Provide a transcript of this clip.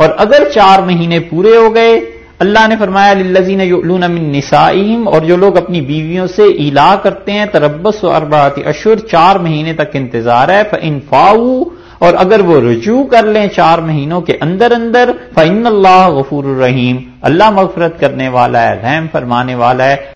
اور اگر چار مہینے پورے ہو گئے، اللہ نے فرمایا للذین یؤلون من نسائہم اور جو لوگ اپنی بیویوں سے ایلا کرتے ہیں تربس و اربعات اشہر چار مہینے تک انتظار ہے فانفاؤ اور اگر وہ رجوع کر لیں چار مہینوں کے اندر اندر فعن اللہ غفور الرحیم اللہ مغفرت کرنے والا ہے، رحم فرمانے والا ہے۔